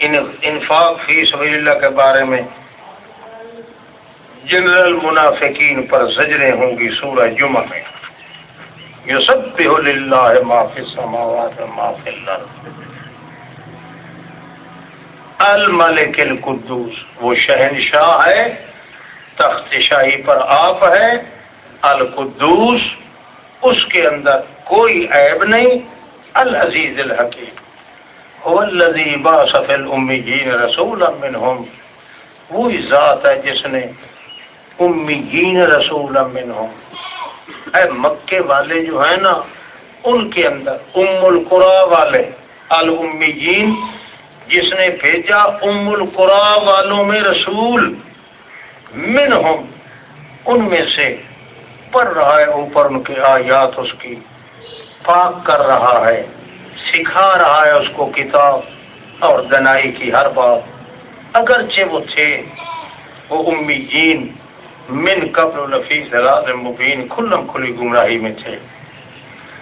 انفاق فی سبیل اللہ کے بارے میں جنرل منافقین پر زجریں ہوں گی سورہ جمعہ میں۔ یہ سب پہ ہے معافی سماوات معافی الملک القدوس، وہ شہنشاہ ہے، تخت شاہی پر آپ ہے۔ القدوس، اس کے اندر کوئی عیب نہیں۔ العزیز الحکیم۔ الذي باث في الاميين رسولا منهم. وہی ذات ہے جس نے امیین رسولا منهم. اے مکے والے جو ہیں نا، ان کے اندر ام القرا والے الامیین جس نے بھیجا ام القرا والوں میں رسول منہم ان میں سے پڑھ رہا ہے، اوپر ان کے آیات اس کی پاک کر رہا ہے۔ سکھا رہا ہے اس کو کتاب اور دنائی کی ہر بات۔ اگرچہ وہ تھے، وہ امی جین من قبل نفیس مبین، کھلم کھلی گمراہی میں تھے۔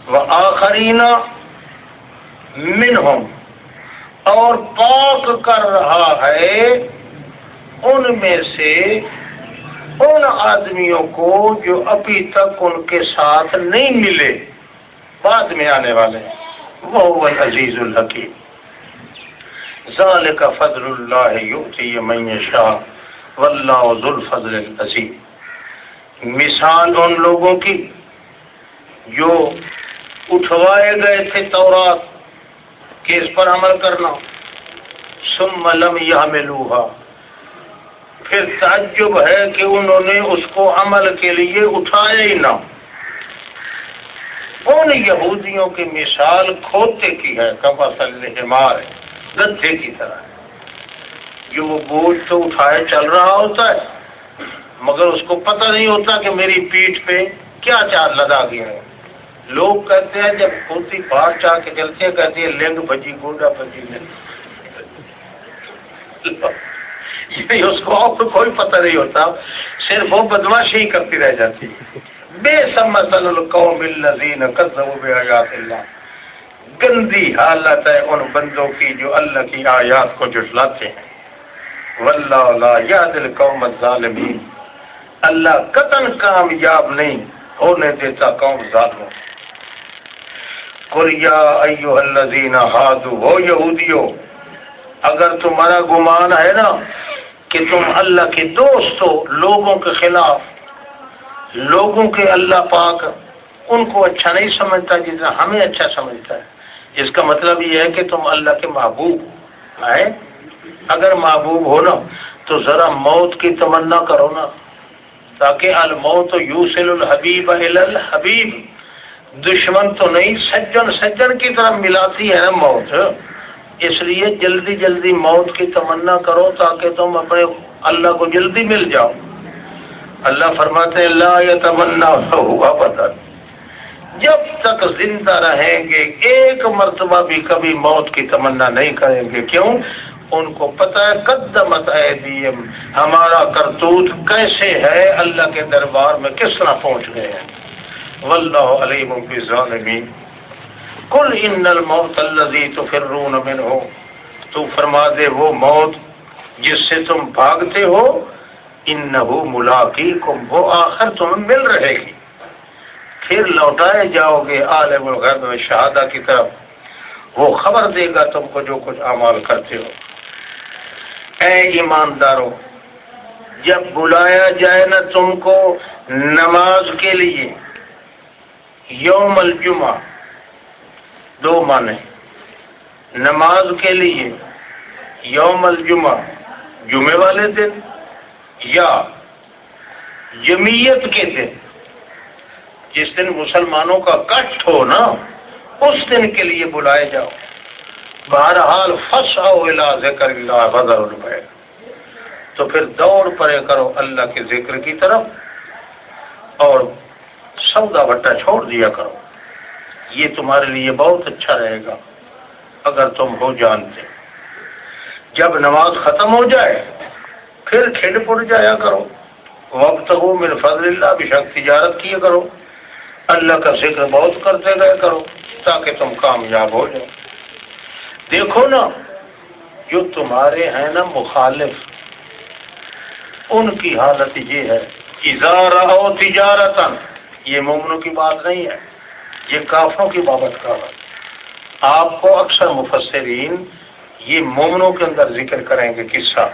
وہ آخرین من ہوں اور پاک کر رہا ہے ان میں سے ان آدمیوں کو جو ابھی تک ان کے ساتھ نہیں ملے۔ بعد میں آنے والے ہیں۔ وہ عزیز الحکیم ذالک فضل اللہ یؤتی من یشاء واللہ ذو الفضل العظیم مثال ان لوگوں کی جو اٹھوائے گئے تھے تورات، کہ اس پر عمل کرنا۔ ثم لم یحملوها پھر تعجب ہے کہ انہوں نے اس کو عمل کے لیے اٹھایا ہی نہ۔ ان یہودیوں کی مثال کھوتے کی ہے ہمار گدھے کی طرح جو وہ بوجھ تو اٹھائے چل رہا ہوتا ہے، مگر اس کو پتہ نہیں ہوتا کہ میری پیٹھ پہ کیا چار لدا گیا ہے۔ لوگ کہتے ہیں، جب کھوتی باہر چاہ کے چلتے ہیں، کہتے ہیں، لنگ بجی گوڈا بجی یعنی اس کو کوئی پتہ نہیں ہوتا، صرف وہ بدماشی ہی کرتی رہ جاتی۔ بے سمسل القوم الذین کذبوا بآیات اللہ۔ گندی حالت ہے ان بندوں کی جو اللہ کی آیات کو جٹلاتے ہیں۔ واللہ لا یاد القوم الظالمین۔ اللہ قطن کامیاب نہیں ہونے دیتا قوم ظالموں۔ قل یا ایوہ الذین ہادو، ہو یہودیو، اگر تمہارا گمان ہے نا کہ تم اللہ کے دوست ہو، لوگوں کے خلاف لوگوں کے اللہ پاک ان کو اچھا نہیں سمجھتا جتنا ہمیں اچھا سمجھتا ہے۔ اس کا مطلب یہ ہے کہ تم اللہ کے محبوب آئے؟ اگر محبوب ہو نا، تو ذرا موت کی تمنا کرو نا۔ تاکہ الموت یوسل الحبیب الحبیب۔ دشمن تو نہیں، سجن سجن کی طرف ملاتی ہے نا موت۔ اس لیے جلدی جلدی موت کی تمنا کرو تاکہ تم اپنے اللہ کو جلدی مل جاؤ۔ اللہ فرماتے اللہ یا تمنا ہوا پتا جب تک زندہ رہیں گے، ایک مرتبہ بھی کبھی موت کی تمنا نہیں کریں گے۔ کیوں؟ ان کو پتہ ہے، قدمت ہے ہمارا کرتوت کیسے ہے؟ اللہ کے دربار میں کس طرح پہنچ گئے ہیں۔ واللہ علیم ظالمین کل ان الموت الذی تفرون منه تو فرما دے، وہ موت جس سے تم بھاگتے ہو ان ملاقی کم وہ آخر تمہیں مل رہے گی۔ پھر لوٹائے جاؤ گے عالم الغیب و شہادہ کی طرف۔ وہ خبر دے گا تم کو جو کچھ اعمال کرتے ہو۔ اے ایمانداروں، جب بلایا جائے نا تم کو نماز کے لیے، یوم الجمعہ، دو مانے نماز کے لیے، یوم الجمعہ جمعے والے دن یا جمعیت کے دن جس دن مسلمانوں کا کٹ ہو نا، اس دن کے لیے بلائے جاؤ۔ بہرحال فسا ذکر اللہ بدر البیر تو پھر دوڑ پڑے کرو اللہ کے ذکر کی طرف اور سودا بٹا چھوڑ دیا کرو۔ یہ تمہارے لیے بہت اچھا رہے گا، اگر تم ہو جانتے۔ جب نماز ختم ہو جائے پھر کھیل پڑ جایا کرو۔ وقت ہو میرے فضل اللہ بھی شک تجارت کیا کرو۔ اللہ کا ذکر بہت کرتے گئے کرو تاکہ تم کامیاب ہو جاؤ۔ دیکھو نا، جو تمہارے ہیں نا مخالف، ان کی حالت یہ ہے۔ اظہار تجارت یہ مومنوں کی بات نہیں ہے، یہ کافروں کی بابت کا ہے۔ آپ کو اکثر مفسرین یہ مومنوں کے اندر ذکر کریں گے قصہ۔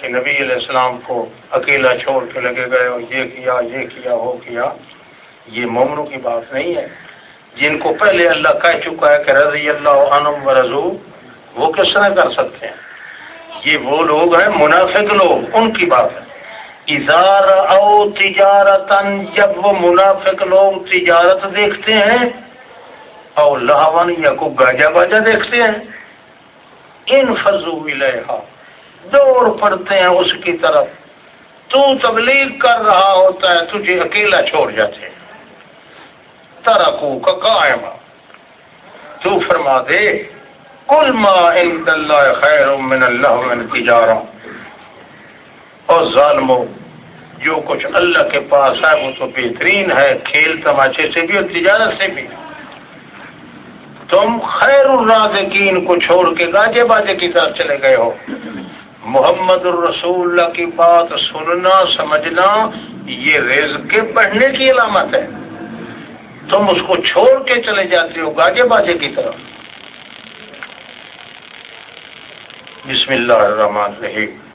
کہ نبی علیہ السلام کو اکیلا چھوڑ کے لگے گئے اور یہ کیا یہ کیا، وہ کیا، یہ مومنوں کی بات نہیں ہے۔ جن کو پہلے اللہ کہہ چکا ہے کہ رضی اللہ عنم و رضو، وہ کس طرح کر سکتے ہیں؟ یہ وہ لوگ ہیں، منافق لوگ، ان کی بات ہے۔ اظہار او تجارت جب وہ منافق لوگ تجارت دیکھتے ہیں، اور لاون یا کو گاجا باجا دیکھتے ہیں، ان فضو لہا دوڑ پڑتے ہیں اس کی طرف۔ تو تبلیغ کر رہا ہوتا ہے، تجھے اکیلا چھوڑ جاتے ہیں۔ ترکو کا قائم تو فرما دے کل ما عند اللہ خیر من اللہ من تجارہ۔ اور ظالمو، جو کچھ اللہ کے پاس ہے، وہ تو بہترین ہے، کھیل تماچے سے بھی اور تجارت سے بھی۔ تم خیر الرازقین کو چھوڑ کے گاجے باجے کی طرف چلے گئے ہو۔ محمد الرسول اللہ کی بات سننا، سمجھنا، یہ ریز کے بڑھنے کی علامت ہے۔ تم اس کو چھوڑ کے چلے جاتے ہو، گاجے باجے کی طرف۔ بسم اللہ الرحمن الرحیم۔